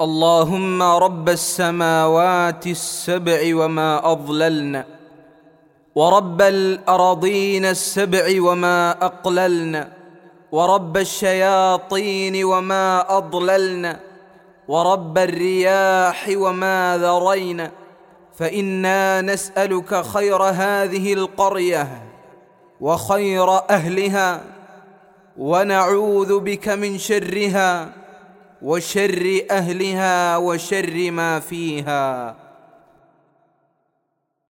اللهم رب السماوات السبع وما أضللن ورب الارضين السبع وما أقللن ورب الشياطين وما أضللن ورب الرياح وما ذرين فإنا نسألك خير هذه القرية وخير أهلها ونعوذ بك من شرها. وشر أهلها وشر ما فيها.